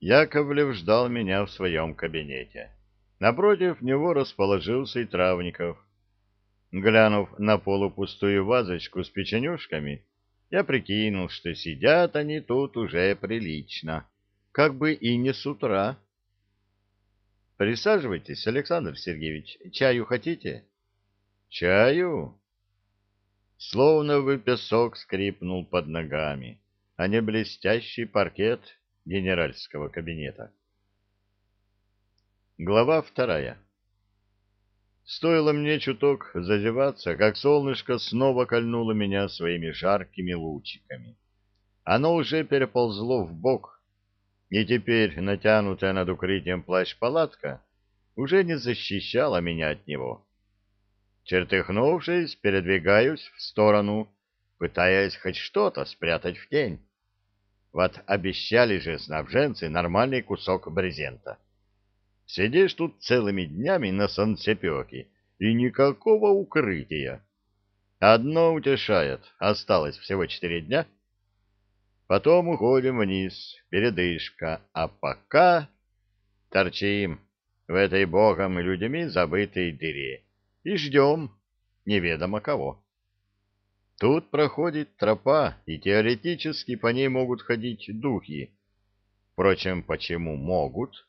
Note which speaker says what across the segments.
Speaker 1: Яковлев ждал меня в своем кабинете. Напротив него расположился и Травников. Глянув на полупустую вазочку с печенюшками, я прикинул, что сидят они тут уже прилично, как бы и не с утра. Присаживайтесь, Александр Сергеевич. Чаю хотите? Чаю? Словно бы песок скрипнул под ногами, а не блестящий паркет генеральского кабинета. Глава вторая. Стоило мне чуток зазеваться, как солнышко снова кольнуло меня своими жаркими лучиками. Оно уже переползло в бок, и теперь натянутая над укрытием плащ-палатка уже не защищала меня от него. Чертыхнувшись, передвигаюсь в сторону, пытаясь хоть что-то спрятать в тень. Вот обещали же снабженцы нормальный кусок брезента. Сидишь тут целыми днями на санцепёке, и никакого укрытия. Одно утешает, осталось всего четыре дня — Потом уходим вниз, передышка, а пока торчим в этой богом и людьми забытой дыре и ждем неведомо кого. Тут проходит тропа, и теоретически по ней могут ходить духи. Впрочем, почему могут?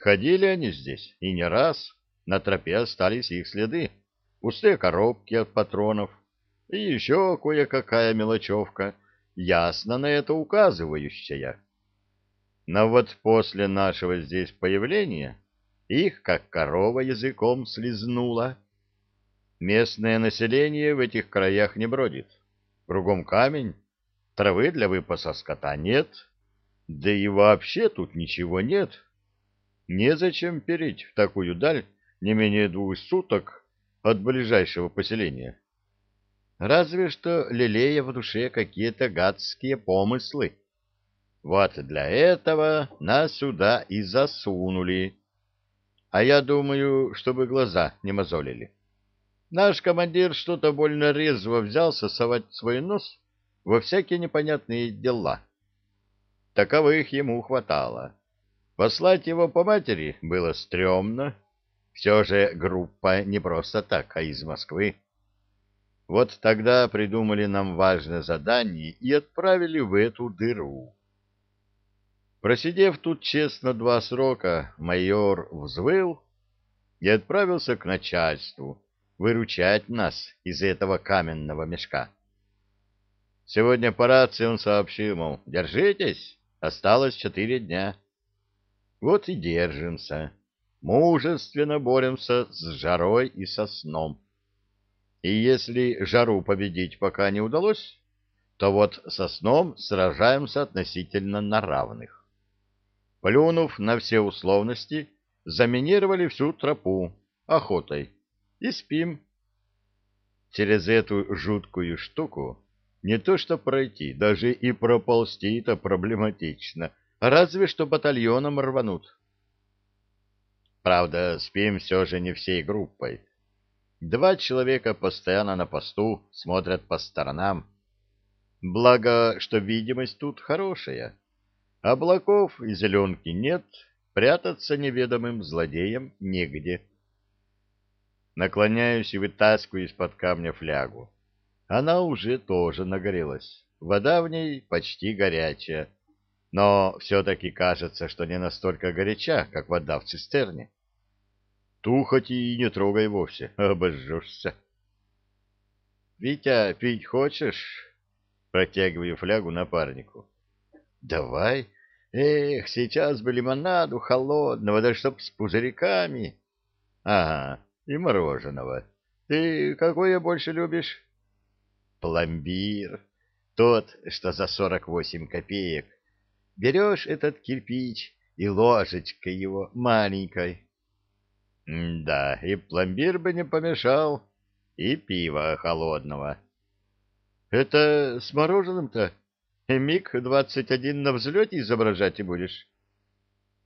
Speaker 1: Ходили они здесь, и не раз на тропе остались их следы. Пустые коробки от патронов и еще кое-какая мелочевка — ясно на это указывающая. Но вот после нашего здесь появления их, как корова, языком слезнула. Местное население в этих краях не бродит. Кругом камень, травы для выпаса скота нет, да и вообще тут ничего нет. Незачем переть в такую даль не менее двух суток от ближайшего поселения разве что лелея в душе какие-то гадские помыслы. Вот для этого нас сюда и засунули. А я думаю, чтобы глаза не мозолили. Наш командир что-то больно резво взялся совать свой нос во всякие непонятные дела. Таковых ему хватало. Послать его по матери было стрёмно. Все же группа не просто так, а из Москвы. Вот тогда придумали нам важное задание и отправили в эту дыру. Просидев тут честно два срока, майор взвыл и отправился к начальству выручать нас из этого каменного мешка. Сегодня по рации он сообщил, мол, держитесь, осталось четыре дня. Вот и держимся, мужественно боремся с жарой и со сном. И если жару победить пока не удалось, то вот со сном сражаемся относительно на равных. Плюнув на все условности, заминировали всю тропу охотой и спим. Через эту жуткую штуку не то что пройти, даже и проползти-то проблематично, разве что батальоном рванут. Правда, спим все же не всей группой. Два человека постоянно на посту смотрят по сторонам. Благо, что видимость тут хорошая. Облаков и зеленки нет, прятаться неведомым злодеям негде. Наклоняюсь и вытаскиваю из-под камня флягу. Она уже тоже нагрелась. Вода в ней почти горячая, но все-таки кажется, что не настолько горяча, как вода в цистерне. Ту хоть и не трогай вовсе, обожжешься. — Витя, пить хочешь? — протягиваю флягу напарнику. — Давай. Эх, сейчас бы лимонаду холодного, да чтоб с пузырьками. — Ага, и мороженого. Ты какое больше любишь? — Пломбир. Тот, что за сорок восемь копеек. Берешь этот кирпич и ложечкой его маленькой да, и пломбир бы не помешал, и пиво холодного. Это с мороженым-то? Миг двадцать один на взлете изображать и будешь?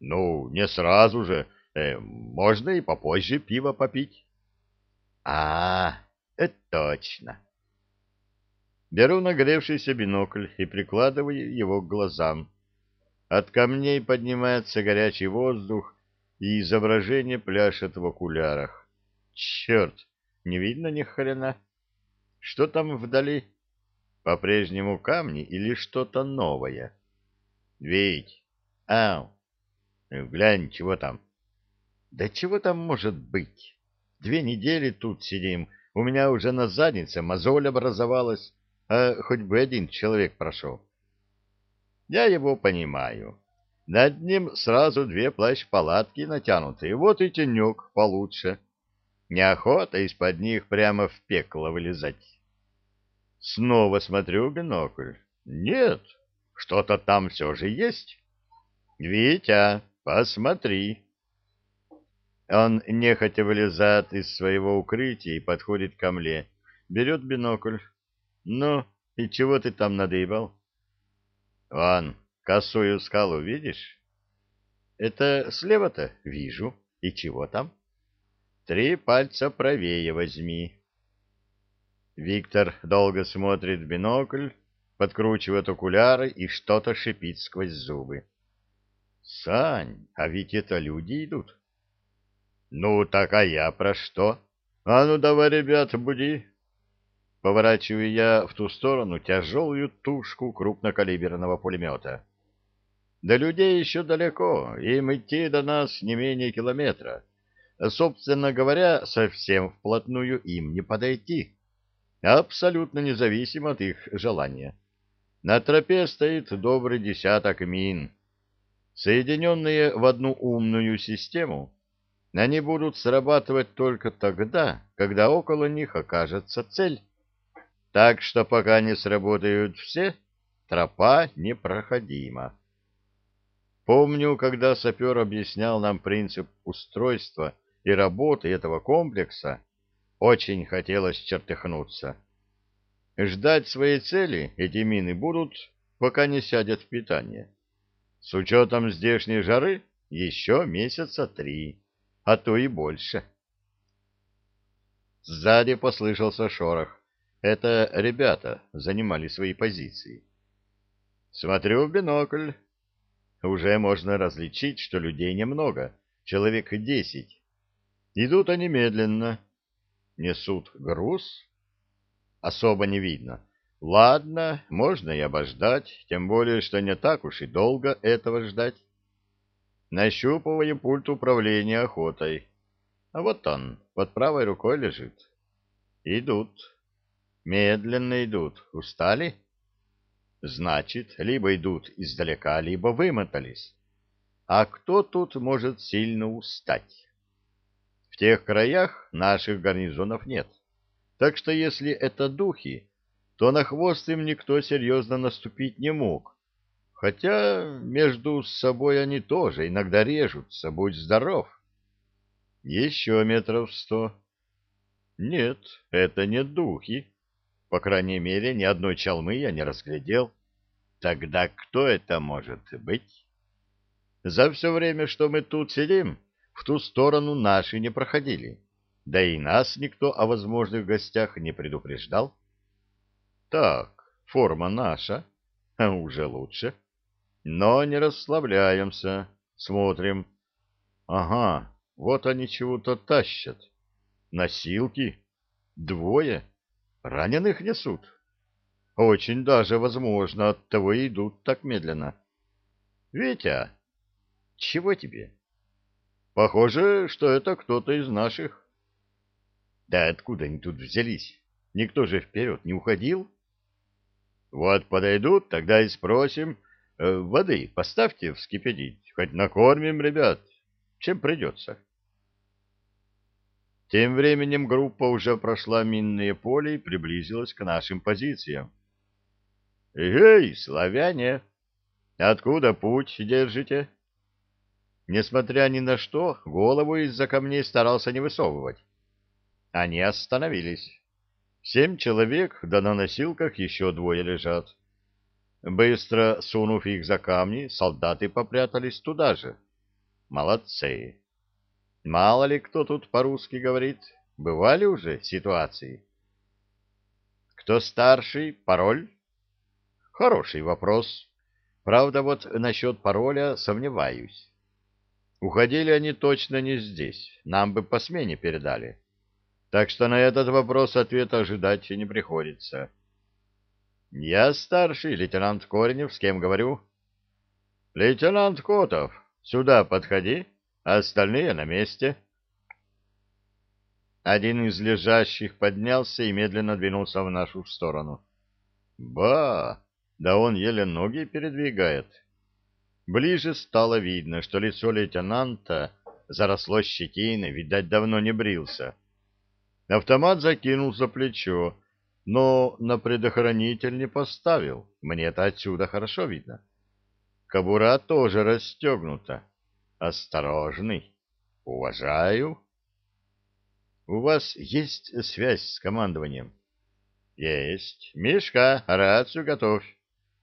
Speaker 1: Ну, не сразу же. Э, можно и попозже пиво попить. А, это точно. Беру нагревшийся бинокль и прикладываю его к глазам. От камней поднимается горячий воздух, и изображение пляшет в окулярах. Черт, не видно ни хрена. Что там вдали? По-прежнему камни или что-то новое? Ведь, ау, глянь, чего там? Да чего там может быть? Две недели тут сидим, у меня уже на заднице мозоль образовалась, а хоть бы один человек прошел. Я его понимаю. Над ним сразу две плащ-палатки натянуты, вот и тенек получше. Неохота из-под них прямо в пекло вылезать. Снова смотрю бинокль. Нет, что-то там все же есть. Витя, посмотри. Он нехотя вылезает из своего укрытия и подходит ко мне. Берет бинокль. Ну, и чего ты там надыбал? Вон, косую скалу видишь? Это слева-то вижу. И чего там? Три пальца правее возьми. Виктор долго смотрит в бинокль, подкручивает окуляры и что-то шипит сквозь зубы. Сань, а ведь это люди идут. Ну, так а я про что? А ну давай, ребят, буди. Поворачиваю я в ту сторону тяжелую тушку крупнокалиберного пулемета. До людей еще далеко, им идти до нас не менее километра. Собственно говоря, совсем вплотную им не подойти. Абсолютно независимо от их желания. На тропе стоит добрый десяток мин. Соединенные в одну умную систему, они будут срабатывать только тогда, когда около них окажется цель. Так что пока не сработают все, тропа непроходима. Помню, когда сапер объяснял нам принцип устройства и работы этого комплекса, очень хотелось чертыхнуться. Ждать своей цели эти мины будут, пока не сядет в питание. С учетом здешней жары еще месяца три а то и больше. Сзади послышался шорох. Это ребята занимали свои позиции. Смотрю в бинокль. Уже можно различить, что людей немного, человек десять. Идут они медленно. Несут груз. Особо не видно. Ладно, можно и обождать, тем более, что не так уж и долго этого ждать. Нащупываем пульт управления охотой. А вот он, под правой рукой лежит. Идут. Медленно идут. Устали? Значит, либо идут издалека, либо вымотались. А кто тут может сильно устать? В тех краях наших гарнизонов нет. Так что если это духи, то на хвост им никто серьезно наступить не мог, Хотя между собой они тоже иногда режутся, будь здоров. Еще метров сто. Нет, это не духи. По крайней мере, ни одной чалмы я не разглядел. Тогда кто это может быть? За все время, что мы тут сидим, в ту сторону наши не проходили. Да и нас никто о возможных гостях не предупреждал. Так, форма наша, а уже лучше. Но не расслабляемся, смотрим. Ага, вот они чего-то тащат. Носилки? Двое? Раненых несут? Очень даже возможно, оттого и идут так медленно. Витя, чего тебе? Похоже, что это кто-то из наших. Да откуда они тут взялись? Никто же вперед не уходил. Вот подойдут, тогда и спросим, воды поставьте вскипятить, хоть накормим ребят, чем придется. Тем временем группа уже прошла минное поле и приблизилась к нашим позициям. «Эй, славяне! Откуда путь держите?» Несмотря ни на что, голову из-за камней старался не высовывать. Они остановились. Семь человек, да на носилках еще двое лежат. Быстро сунув их за камни, солдаты попрятались туда же. Молодцы. Мало ли кто тут по-русски говорит. Бывали уже ситуации? Кто старший? Пароль? Хороший вопрос. Правда, вот насчет пароля сомневаюсь. Уходили они точно не здесь, нам бы по смене передали. Так что на этот вопрос ответа ожидать не приходится. Я старший лейтенант Коренев, с кем говорю? Лейтенант Котов, сюда подходи, остальные на месте. Один из лежащих поднялся и медленно двинулся в нашу сторону. Ба! Да он еле ноги передвигает. Ближе стало видно, что лицо лейтенанта заросло щетиной, видать, давно не брился. Автомат закинул за плечо, но на предохранитель не поставил. Мне это отсюда хорошо видно. Кобура тоже расстегнута. Осторожный. Уважаю. У вас есть связь с командованием? Есть. Мишка, рацию готовь.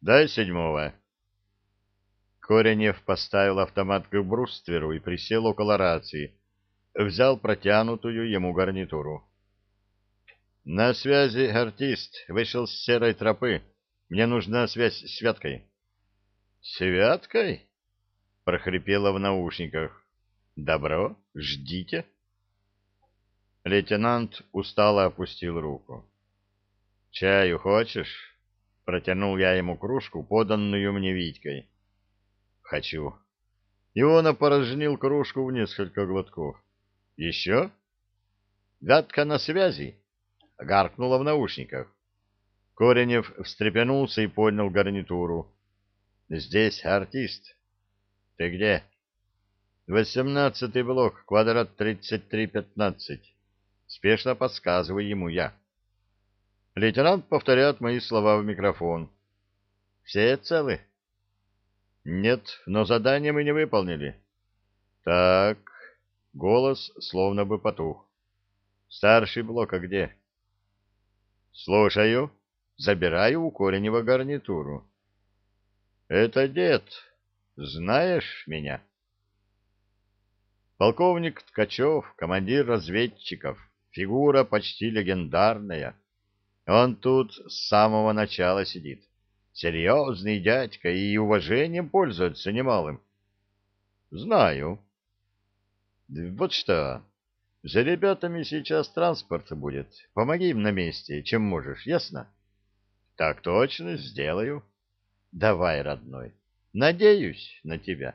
Speaker 1: Дай седьмого. Коренев поставил автомат к брустверу и присел около рации. Взял протянутую ему гарнитуру. «На связи артист. Вышел с серой тропы. Мне нужна связь с Святкой». «Святкой?» — прохрипело в наушниках. «Добро. Ждите». Лейтенант устало опустил руку. «Чаю хочешь?» — протянул я ему кружку, поданную мне Витькой. Хочу. И он опорожнил кружку в несколько глотков. Еще? Гадка на связи. Гаркнула в наушниках. Коренев встрепенулся и поднял гарнитуру. Здесь артист. Ты где? Восемнадцатый блок, квадрат тридцать три пятнадцать. Спешно подсказываю ему я. Лейтенант повторяет мои слова в микрофон. Все целы? Нет, но задание мы не выполнили. Так, голос словно бы потух. Старший блок, а где? Слушаю. Забираю у Коренева гарнитуру. Это дед. Знаешь меня? Полковник Ткачев, командир разведчиков, фигура почти легендарная. Он тут с самого начала сидит. Серьезный дядька и уважением пользуется немалым. Знаю. Вот что, за ребятами сейчас транспорт будет. Помоги им на месте, чем можешь, ясно? Так точно, сделаю. Давай, родной. Надеюсь на тебя.